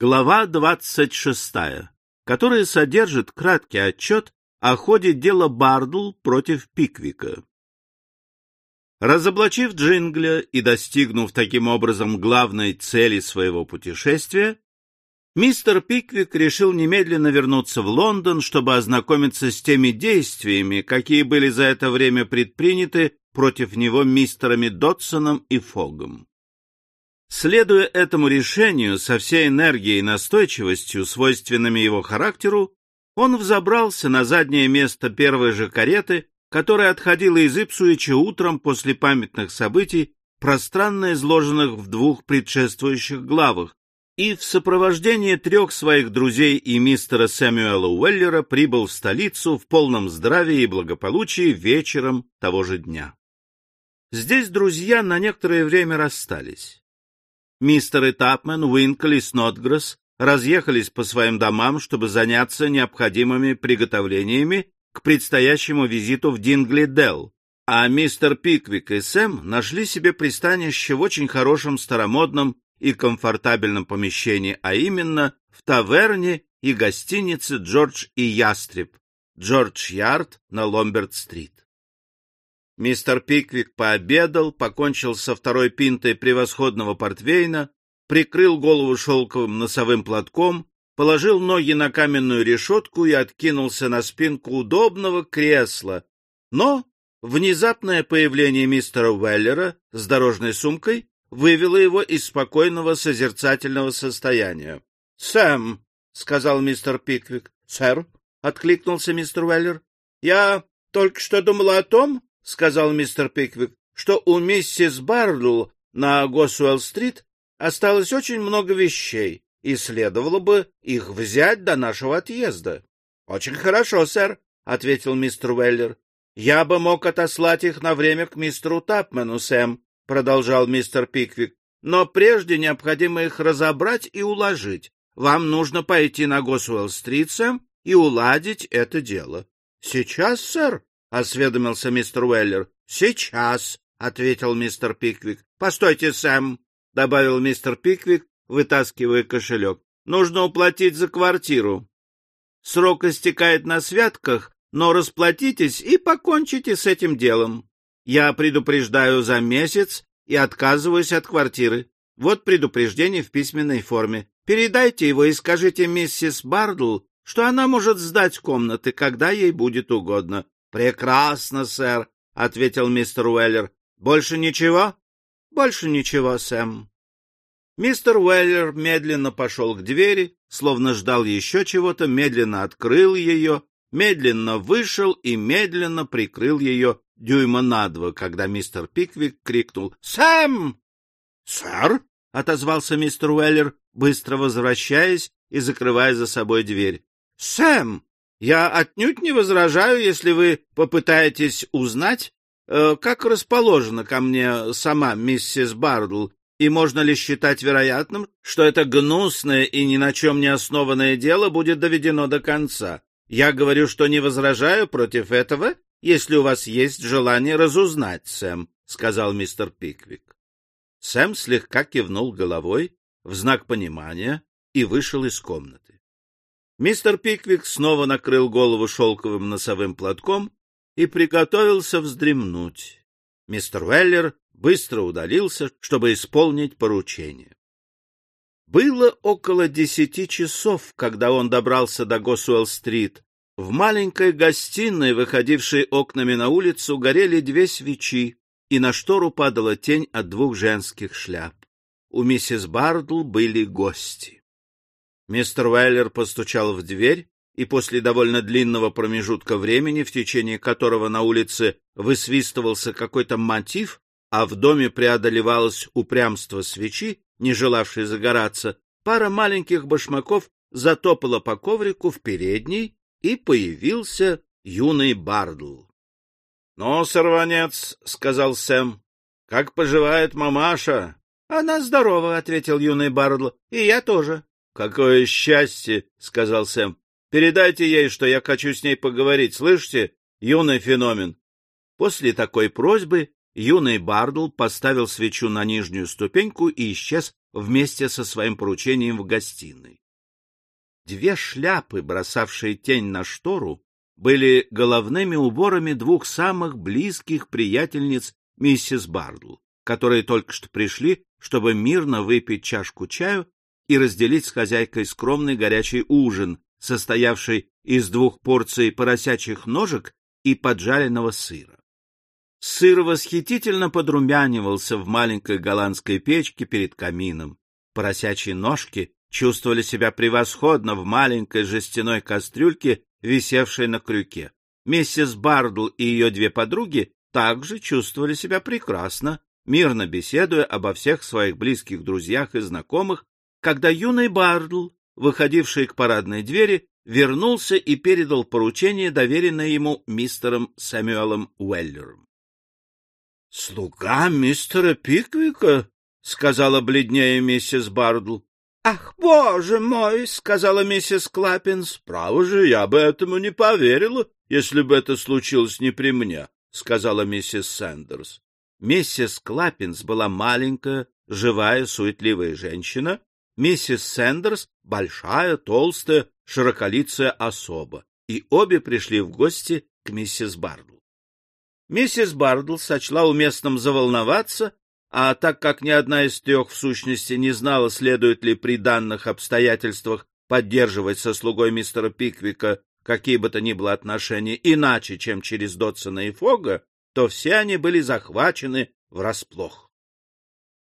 Глава 26, которая содержит краткий отчет о ходе дела Бардл против Пиквика. Разоблачив Джингля и достигнув таким образом главной цели своего путешествия, мистер Пиквик решил немедленно вернуться в Лондон, чтобы ознакомиться с теми действиями, какие были за это время предприняты против него мистерами Дотсоном и Фогом. Следуя этому решению со всей энергией и настойчивостью, свойственными его характеру, он взобрался на заднее место первой же кареты, которая отходила из Ипсуича утром после памятных событий, пространно изложенных в двух предшествующих главах, и в сопровождении трех своих друзей и мистера Сэмюэла Уэллера прибыл в столицу в полном здравии и благополучии вечером того же дня. Здесь друзья на некоторое время расстались. Мистеры Тапмен, Уинкл и Снотгресс разъехались по своим домам, чтобы заняться необходимыми приготовлениями к предстоящему визиту в Дингли-Делл, а мистер Пиквик и Сэм нашли себе пристанище в очень хорошем старомодном и комфортабельном помещении, а именно в таверне и гостинице «Джордж и Ястреб», Джордж-Ярд на Ломберт-стрит. Мистер Пиквик пообедал, покончил со второй пинтой превосходного портвейна, прикрыл голову шелковым носовым платком, положил ноги на каменную решетку и откинулся на спинку удобного кресла. Но внезапное появление мистера Уэллера с дорожной сумкой вывело его из спокойного созерцательного состояния. — Сэм, — сказал мистер Пиквик. — Сэр, — откликнулся мистер Уэллер, — я только что думал о том, — сказал мистер Пиквик, — что у миссис Бардл на Госуэлл-стрит осталось очень много вещей, и следовало бы их взять до нашего отъезда. — Очень хорошо, сэр, — ответил мистер Уэллер. — Я бы мог отослать их на время к мистеру Тапмену, Сэм, — продолжал мистер Пиквик. — Но прежде необходимо их разобрать и уложить. Вам нужно пойти на Госуэлл-стрит, Сэм, и уладить это дело. — Сейчас, сэр, — осведомился мистер Уэллер. — Сейчас, — ответил мистер Пиквик. — Постойте, Сэм, — добавил мистер Пиквик, вытаскивая кошелек. — Нужно уплатить за квартиру. Срок истекает на святках, но расплатитесь и покончите с этим делом. Я предупреждаю за месяц и отказываюсь от квартиры. Вот предупреждение в письменной форме. Передайте его и скажите миссис Бардл, что она может сдать комнаты, когда ей будет угодно. Прекрасно, сэр, ответил мистер Уэллер. Больше ничего? Больше ничего, Сэм. Мистер Уэллер медленно пошел к двери, словно ждал еще чего-то, медленно открыл ее, медленно вышел и медленно прикрыл ее дюйма на два, когда мистер Пиквик крикнул «Сэм!» «Сэр!» — отозвался мистер Уэллер, быстро возвращаясь и закрывая за собой дверь. «Сэм!» Я отнюдь не возражаю, если вы попытаетесь узнать, э, как расположена ко мне сама миссис Бардл, и можно ли считать вероятным, что это гнусное и ни на чем не основанное дело будет доведено до конца. Я говорю, что не возражаю против этого, если у вас есть желание разузнать, Сэм, — сказал мистер Пиквик. Сэм слегка кивнул головой в знак понимания и вышел из комнаты. Мистер Пиквик снова накрыл голову шелковым носовым платком и приготовился вздремнуть. Мистер Уэллер быстро удалился, чтобы исполнить поручение. Было около десяти часов, когда он добрался до Госуэлл-стрит. В маленькой гостиной, выходившей окнами на улицу, горели две свечи, и на штору падала тень от двух женских шляп. У миссис Бардл были гости. Мистер Уайлер постучал в дверь, и после довольно длинного промежутка времени, в течение которого на улице высвистывался какой-то мотив, а в доме преодолевалось упрямство свечи, не желавшей загораться, пара маленьких башмаков затопала по коврику в передней, и появился юный Бардл. — Ну, сорванец, — сказал Сэм, — как поживает мамаша? — Она здорова, — ответил юный Бардл, — и я тоже. Какое счастье, сказал Сэм. Передайте ей, что я хочу с ней поговорить, слышите, юный феномен. После такой просьбы юный Бардл поставил свечу на нижнюю ступеньку и исчез вместе со своим поручением в гостиной. Две шляпы, бросавшие тень на штору, были головными уборами двух самых близких приятельниц миссис Бардл, которые только что пришли, чтобы мирно выпить чашку чаю и разделить с хозяйкой скромный горячий ужин, состоявший из двух порций поросячьих ножек и поджаренного сыра. Сыр восхитительно подрумянивался в маленькой голландской печке перед камином. Поросячьи ножки чувствовали себя превосходно в маленькой жестяной кастрюльке, висевшей на крюке. Миссис Бардл и ее две подруги также чувствовали себя прекрасно, мирно беседуя обо всех своих близких друзьях и знакомых, когда юный Бардл, выходивший к парадной двери, вернулся и передал поручение, доверенное ему мистером Сэмюэлом Уэллером. — Слуга мистера Пиквика? — сказала бледнея, миссис Бардл. — Ах, боже мой! — сказала миссис Клаппинс. — Право же, я бы этому не поверила, если бы это случилось не при мне, — сказала миссис Сэндерс. Миссис Клаппинс была маленькая, живая, суетливая женщина. Миссис Сэндерс — большая, толстая, широколицая особа. И обе пришли в гости к миссис Бардл. Миссис Бардл сочла уместным заволноваться, а так как ни одна из трех в сущности не знала, следует ли при данных обстоятельствах поддерживать со слугой мистера Пиквика какие бы то ни было отношения иначе, чем через Дотсона и Фога, то все они были захвачены врасплох.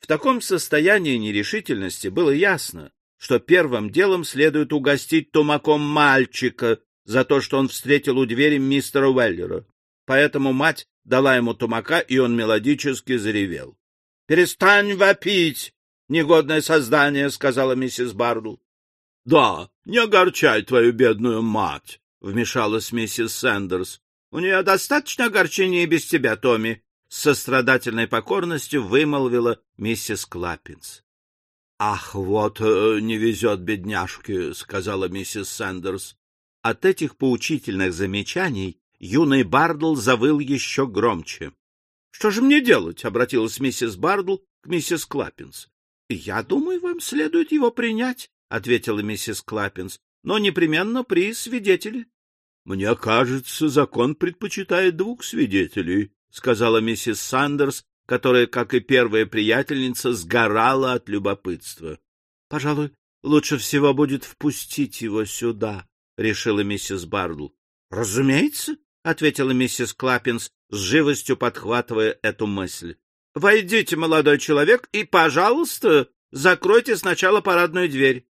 В таком состоянии нерешительности было ясно, что первым делом следует угостить тумаком мальчика за то, что он встретил у двери мистера Уэллера поэтому мать дала ему тумака, и он мелодически заревел. — Перестань вопить, негодное создание, — сказала миссис Бардл. — Да, не огорчай твою бедную мать, — вмешалась миссис Сэндерс. — У нее достаточно огорчения и без тебя, Томми, — с сострадательной покорностью вымолвила миссис Клаппинс. — Ах, вот э, не везет бедняжке, — сказала миссис Сэндерс. От этих поучительных замечаний юный Бардл завыл еще громче. — Что же мне делать? — обратилась миссис Бардл к миссис Клаппинс. — Я думаю, вам следует его принять, — ответила миссис Клаппинс, — но непременно при свидетеле. — Мне кажется, закон предпочитает двух свидетелей, — сказала миссис Сэндерс, которая, как и первая приятельница, сгорала от любопытства. — Пожалуй, лучше всего будет впустить его сюда, — решила миссис Бардл. — Разумеется, — ответила миссис Клаппинс, с живостью подхватывая эту мысль. — Войдите, молодой человек, и, пожалуйста, закройте сначала парадную дверь.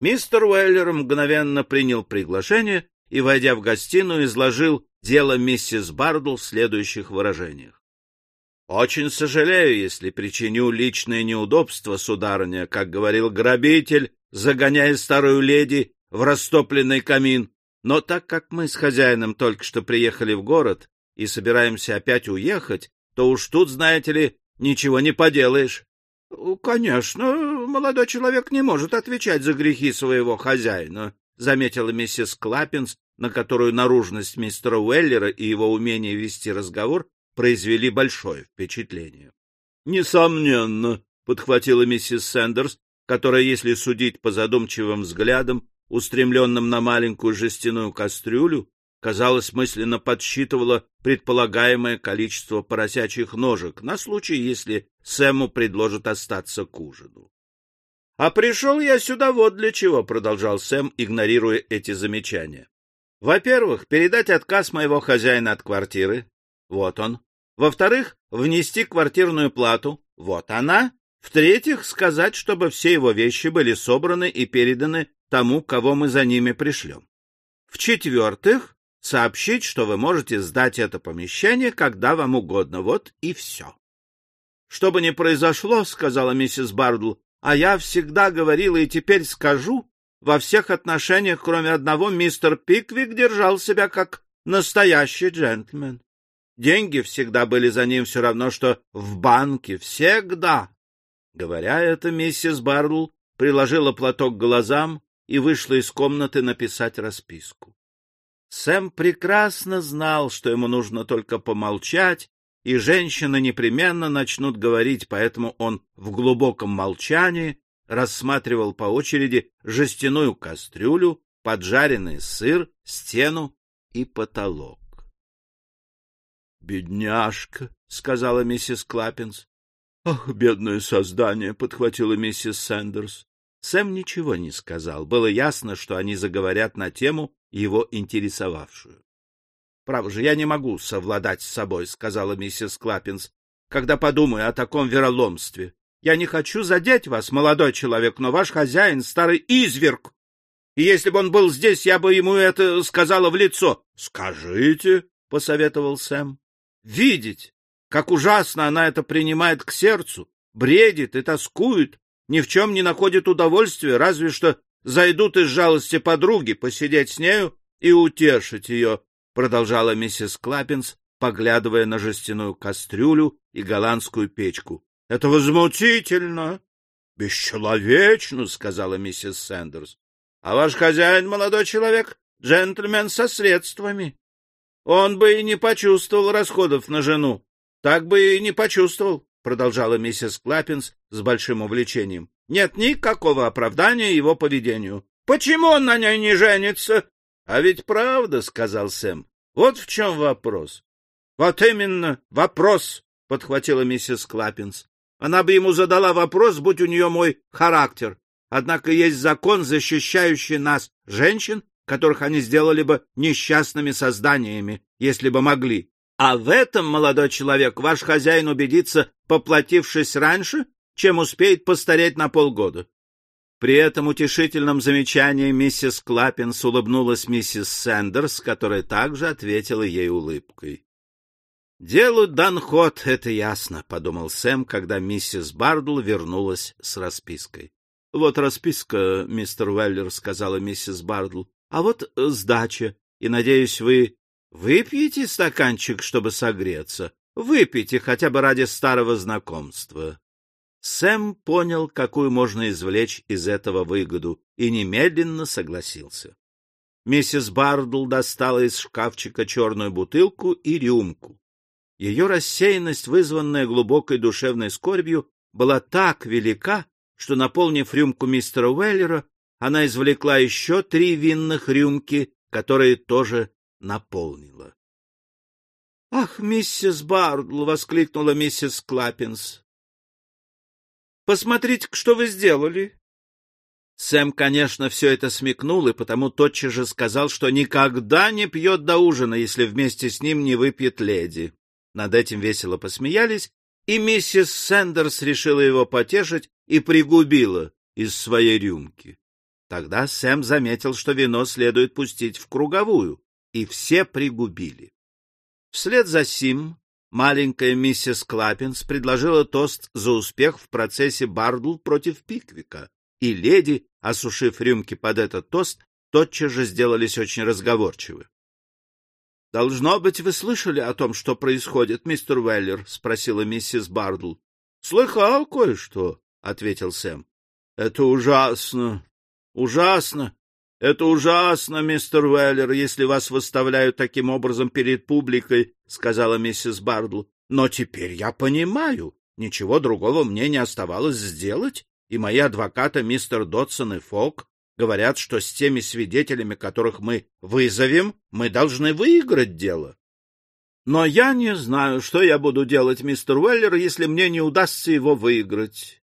Мистер Уэллер мгновенно принял приглашение и, войдя в гостиную, изложил дело миссис Бардл в следующих выражениях. — Очень сожалею, если причиню личное неудобство, сударыня, как говорил грабитель, загоняя старую леди в растопленный камин. Но так как мы с хозяином только что приехали в город и собираемся опять уехать, то уж тут, знаете ли, ничего не поделаешь. — Конечно, молодой человек не может отвечать за грехи своего хозяина, — заметила миссис Клаппинс, на которую наружность мистера Уэллера и его умение вести разговор произвели большое впечатление. — Несомненно, — подхватила миссис Сэндерс, которая, если судить по задумчивым взглядам, устремленном на маленькую жестяную кастрюлю, казалось, мысленно подсчитывала предполагаемое количество поросячьих ножек на случай, если Сэму предложат остаться к ужину. — А пришел я сюда вот для чего, — продолжал Сэм, игнорируя эти замечания. — Во-первых, передать отказ моего хозяина от квартиры. Вот он. Во-вторых, внести квартирную плату. Вот она. В-третьих, сказать, чтобы все его вещи были собраны и переданы тому, кого мы за ними пришлем. В-четвертых, сообщить, что вы можете сдать это помещение, когда вам угодно. Вот и все. — Что бы ни произошло, — сказала миссис Бардл, — а я всегда говорила и теперь скажу, во всех отношениях, кроме одного, мистер Пиквик держал себя как настоящий джентльмен. Деньги всегда были за ним все равно, что в банке. Всегда. Говоря это, миссис Бардл приложила платок к глазам и вышла из комнаты написать расписку. Сэм прекрасно знал, что ему нужно только помолчать и женщины непременно начнут говорить, поэтому он в глубоком молчании рассматривал по очереди жестяную кастрюлю, поджаренный сыр, стену и потолок. «Бедняжка!» — сказала миссис Клаппинс. «Ах, бедное создание!» — подхватила миссис Сэндерс. Сэм ничего не сказал. Было ясно, что они заговорят на тему, его интересовавшую. Право же, я не могу совладать с собой, — сказала миссис Клаппинс, — когда подумаю о таком вероломстве. Я не хочу задеть вас, молодой человек, но ваш хозяин — старый изверг. И если бы он был здесь, я бы ему это сказала в лицо. — Скажите, — посоветовал Сэм. — Видеть, как ужасно она это принимает к сердцу, бредит и тоскует, ни в чем не находит удовольствия, разве что зайдут из жалости подруги посидеть с нею и утешить ее, продолжала миссис Клаппинс, поглядывая на жестяную кастрюлю и голландскую печку. — Это возмутительно! — Бесчеловечно, — сказала миссис Сэндерс. — А ваш хозяин, молодой человек, джентльмен со средствами. Он бы и не почувствовал расходов на жену. Так бы и не почувствовал, — продолжала миссис Клаппинс с большим увлечением. — Нет никакого оправдания его поведению. Почему он на ней не женится? — А ведь правда, — сказал Сэм. — Вот в чем вопрос. — Вот именно вопрос, — подхватила миссис Клаппинс. Она бы ему задала вопрос, будь у нее мой характер. Однако есть закон, защищающий нас, женщин, которых они сделали бы несчастными созданиями, если бы могли. А в этом, молодой человек, ваш хозяин убедится, поплатившись раньше, чем успеет постареть на полгода. При этом утешительном замечании миссис Клаппинс улыбнулась миссис Сэндерс, которая также ответила ей улыбкой. «Делу дан ход, это ясно», — подумал Сэм, когда миссис Бардл вернулась с распиской. «Вот расписка, мистер Уэллер», — сказала миссис Бардл, — «а вот сдача, и, надеюсь, вы выпьете стаканчик, чтобы согреться. Выпейте хотя бы ради старого знакомства». Сэм понял, какую можно извлечь из этого выгоду, и немедленно согласился. Миссис Бардл достала из шкафчика черную бутылку и рюмку. Ее рассеянность, вызванная глубокой душевной скорбью, была так велика, что, наполнив рюмку мистера Уэллера, она извлекла еще три винных рюмки, которые тоже наполнила. — Ах, миссис Бардл! — воскликнула миссис Клаппинс. Посмотрите, что вы сделали. Сэм, конечно, все это смекнул и потому тотчас же сказал, что никогда не пьет до ужина, если вместе с ним не выпьет леди. Над этим весело посмеялись, и миссис Сэндерс решила его потешить и пригубила из своей рюмки. Тогда Сэм заметил, что вино следует пустить в круговую, и все пригубили. Вслед за сим Маленькая миссис Клаппинс предложила тост за успех в процессе Бардл против Пиквика, и леди, осушив рюмки под этот тост, тотчас же сделались очень разговорчивы. — Должно быть, вы слышали о том, что происходит, мистер Уэллер? — спросила миссис Бардл. — Слыхал кое-что, — ответил Сэм. — Это ужасно, ужасно. Это ужасно, мистер Уэллер, если вас выставляют таким образом перед публикой, — сказала миссис Бардл. — Но теперь я понимаю. Ничего другого мне не оставалось сделать, и мои адвокаты, мистер Дотсон и Фок, говорят, что с теми свидетелями, которых мы вызовем, мы должны выиграть дело. Но я не знаю, что я буду делать, мистер Уэллер, если мне не удастся его выиграть.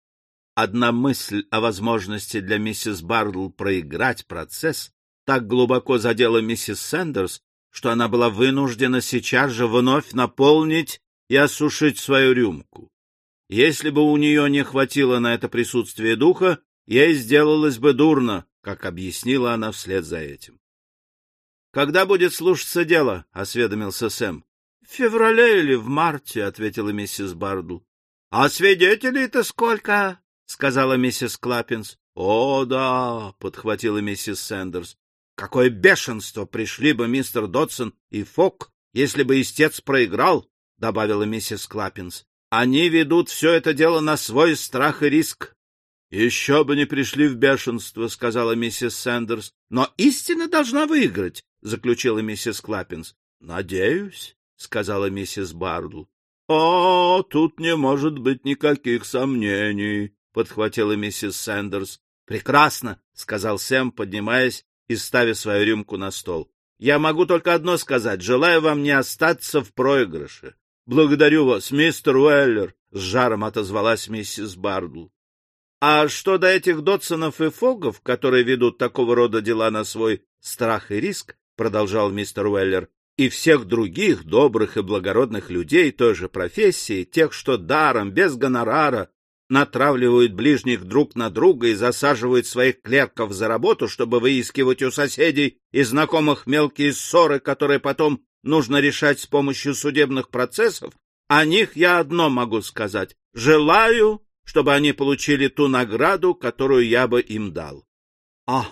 Одна мысль о возможности для миссис Бардл проиграть процесс так глубоко задела миссис Сэндерс, что она была вынуждена сейчас же вновь наполнить и осушить свою рюмку. Если бы у нее не хватило на это присутствие духа, ей сделалось бы дурно, как объяснила она вслед за этим. — Когда будет слушаться дело? — осведомился Сэм. — В феврале или в марте, — ответила миссис Бардл. — А свидетелей-то сколько? — сказала миссис Клаппинс. — О, да, — подхватила миссис Сэндерс. — В какое бешенство пришли бы мистер Додсон и Фогг, если бы истец проиграл, — добавила миссис Клаппинс. — Они ведут все это дело на свой страх и риск. — Еще бы не пришли в бешенство, — сказала миссис Сэндерс. — Но истина должна выиграть, — заключила миссис Клаппинс. — Надеюсь, — сказала миссис Бардл. — О, тут не может быть никаких сомнений, — подхватила миссис Сэндерс. — Прекрасно, — сказал Сэм, поднимаясь и ставя свою рюмку на стол. — Я могу только одно сказать. Желаю вам не остаться в проигрыше. — Благодарю вас, мистер Уэллер, — с жаром отозвалась миссис Бардл. — А что до этих Дотсонов и Фогов, которые ведут такого рода дела на свой страх и риск, — продолжал мистер Уэллер, и всех других добрых и благородных людей той же профессии, тех, что даром, без гонорара, натравливают ближних друг на друга и засаживают своих клерков за работу, чтобы выискивать у соседей и знакомых мелкие ссоры, которые потом нужно решать с помощью судебных процессов, о них я одно могу сказать. Желаю, чтобы они получили ту награду, которую я бы им дал. Ах,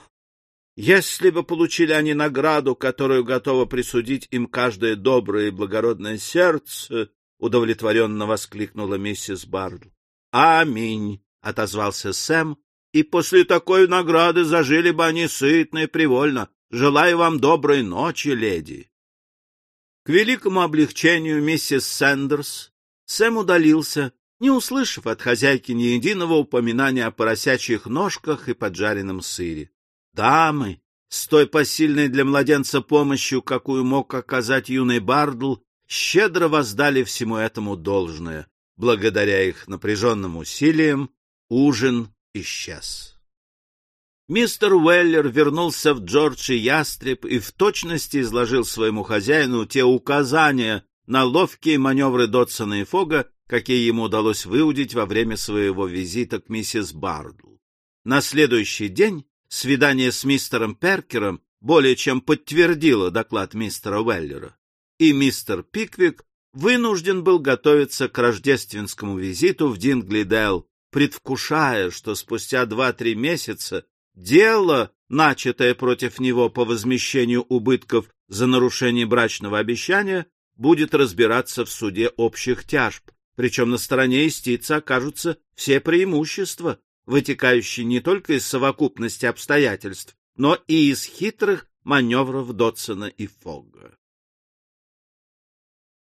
если бы получили они награду, которую готово присудить им каждое доброе и благородное сердце, — удовлетворенно воскликнула миссис Бардл. — Аминь, — отозвался Сэм, — и после такой награды зажили бы они сытно и привольно. Желаю вам доброй ночи, леди. К великому облегчению миссис Сэндерс Сэм удалился, не услышав от хозяйки ни единого упоминания о поросячьих ножках и поджаренном сыре. Дамы, с той посильной для младенца помощью, какую мог оказать юный Бардл, щедро воздали всему этому должное. Благодаря их напряженным усилиям ужин исчез. Мистер Уэллер вернулся в Джордж и Ястреб и в точности изложил своему хозяину те указания на ловкие маневры Дотсона и Фога, какие ему удалось выудить во время своего визита к миссис Бардл. На следующий день Свидание с мистером Перкером более чем подтвердило доклад мистера Уэллера, и мистер Пиквик вынужден был готовиться к рождественскому визиту в Динглидел, предвкушая, что спустя два-три месяца дело, начатое против него по возмещению убытков за нарушение брачного обещания, будет разбираться в суде общих тяжб, причем на стороне истицы окажутся все преимущества, вытекающий не только из совокупности обстоятельств, но и из хитрых маневров Дотсона и Фогга.